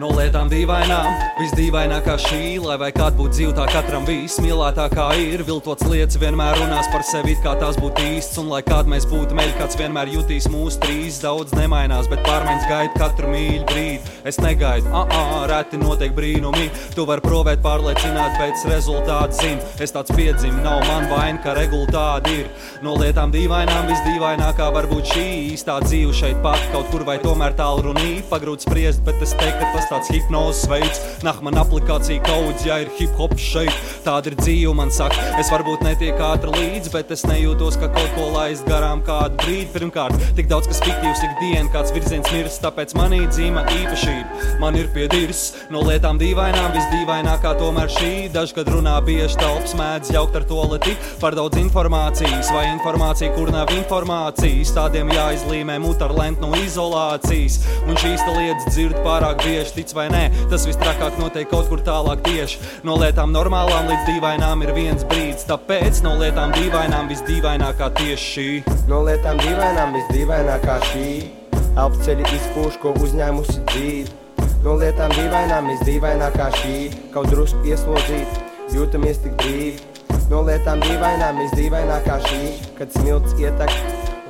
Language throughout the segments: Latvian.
No lietām dīvainām, visdīvainākā šī, lai vai kāda būtu dzīve, tā katram bijis mīlētākā ir. Viltots lietas vienmēr runās par sevi, kā tās būtu īsts, un lai kāda mēs būtu meļi, kāds vienmēr jutīs mūsu trīs. Daudz nemainās, bet pārmaiņas gaida katru mīļu brīdi. Es negaidu, ah, ah, reti notiek brīnumi. Tu vari provēt, pārliecināt, bet rezultāts zina. Es tāds piedzimu, nav man vaina, ka regulāri ir. No lietām dīvainām, visdīvainākā var būt šī īstā dzīve šeit pat kaut kur vai tomēr tālu runī. Pagrūts spriest, bet es teiktu, ka tas tāds hipnozes veids. Nah, man aplikācija kaudz, ja ir hip hop šeit. Tāda ir dzīve, man saka, es varbūt netiek ātri līdzi, bet es nejūtos, ka kaut ko laist garām kādu brīdi. Pirmkārt, tik daudz kas fiktīvs ikdienā, kāds virziens mirst, tāpēc manī dzīve īpaši drošība. Man ir piedirs no lietām dīvainām, visdīvainākā tomēr šī. Dažkārt runā bieži telpas mēdz jaukt ar to leti par daudz informācijas, vai informācija, kur nav informācijas. Tādiem jāizlīmē mut ar lentu no izolācijas. Un šīs lietas dzird pārāk bieži, tic vai nē, tas visstrakāk notiek kaut kur tālāk tieši. No lietām normālām līdz dīvainām ir viens brīdis, tāpēc no lietām dīvainām visdīvainākā tieši šī. No lietām dīvainām visdīvainākā šī. Elpceļi izpūš, ko uzņēmusi dzīve. No lietām dīvainām, visdīvainākā šī, kaut drusku ieslodzīta, jūtamies tik brīvi. No lietām dīvainām, visdīvainākā šī, kad smilts ietek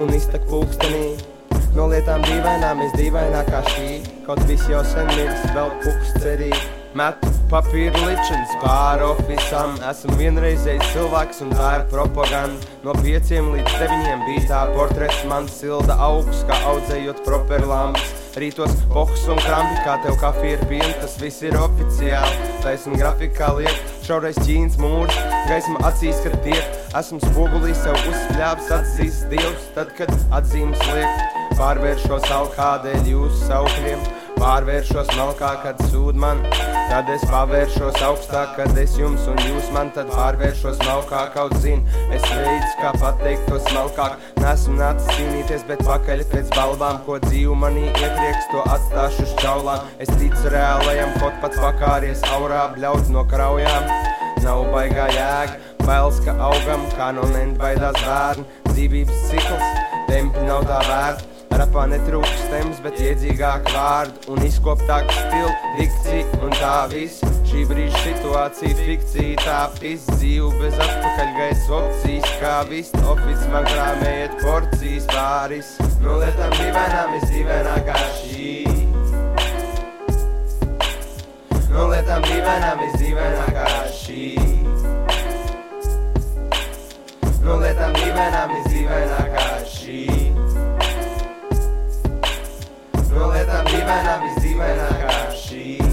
un iztek pulkstenī. No lietām dīvainām, visdīvainākā šī, kaut viss jau sen mirs, vēl puks cerīgi. Metu papīra ličens pāri oficiālam. Esmu vienreizējs cilvēks un tā ir propaganda. No pieciem līdz deviņiem bija tā portrets, man silda augsts, kā audzējot properlāmas. Rītos pohs un krampi, kā tev kafija ir piena, tas viss ir oficiāli. Taisn grafikā liek, šaurais ķīns mūrs, gaisma acīs, kad tiek. Esmu spogulī sev uzspļāvis, atzīs dievs, tad, kad atzīmes liek. Pārvēršos alkādēļ jūsu saukļiem, pārvēršos malkā, kad sūd man. Tad es pavēršos augstāk, kad es jums un jūs man tad pārvēršos malkā, kaut zinu. Es veids, kā pateikt to smalkāk. Nesmu nācis cīnīties, bet pakaļ pēc balvām, ko dzīvu manī iepriekš, to atstāšu uz čaulām. Es ticu reālajam, kaut pats pakāries aurā, bļaut no kraujām. Nav baigā jēga, bailes, ka augam, kā no nenda baidās bērni. Dzīvības cikls, tempi nav tā vērts. Rapā netrūks stems, bet iedzīgāk vārdu un izkoptāk stila, dikcija un tā viss. Šī brīža situācija, fikcija, tā izdzīvu bez atpakaļgaitas opcijas, kā viss oficis man krāmējiet porcijas pāris. No lietām dīvainām visdīvainākā šī. No lietām dīvainām visdīvainākā šī. No lietām dīvainām visdīvainākā šī. mas a visível é na caixa.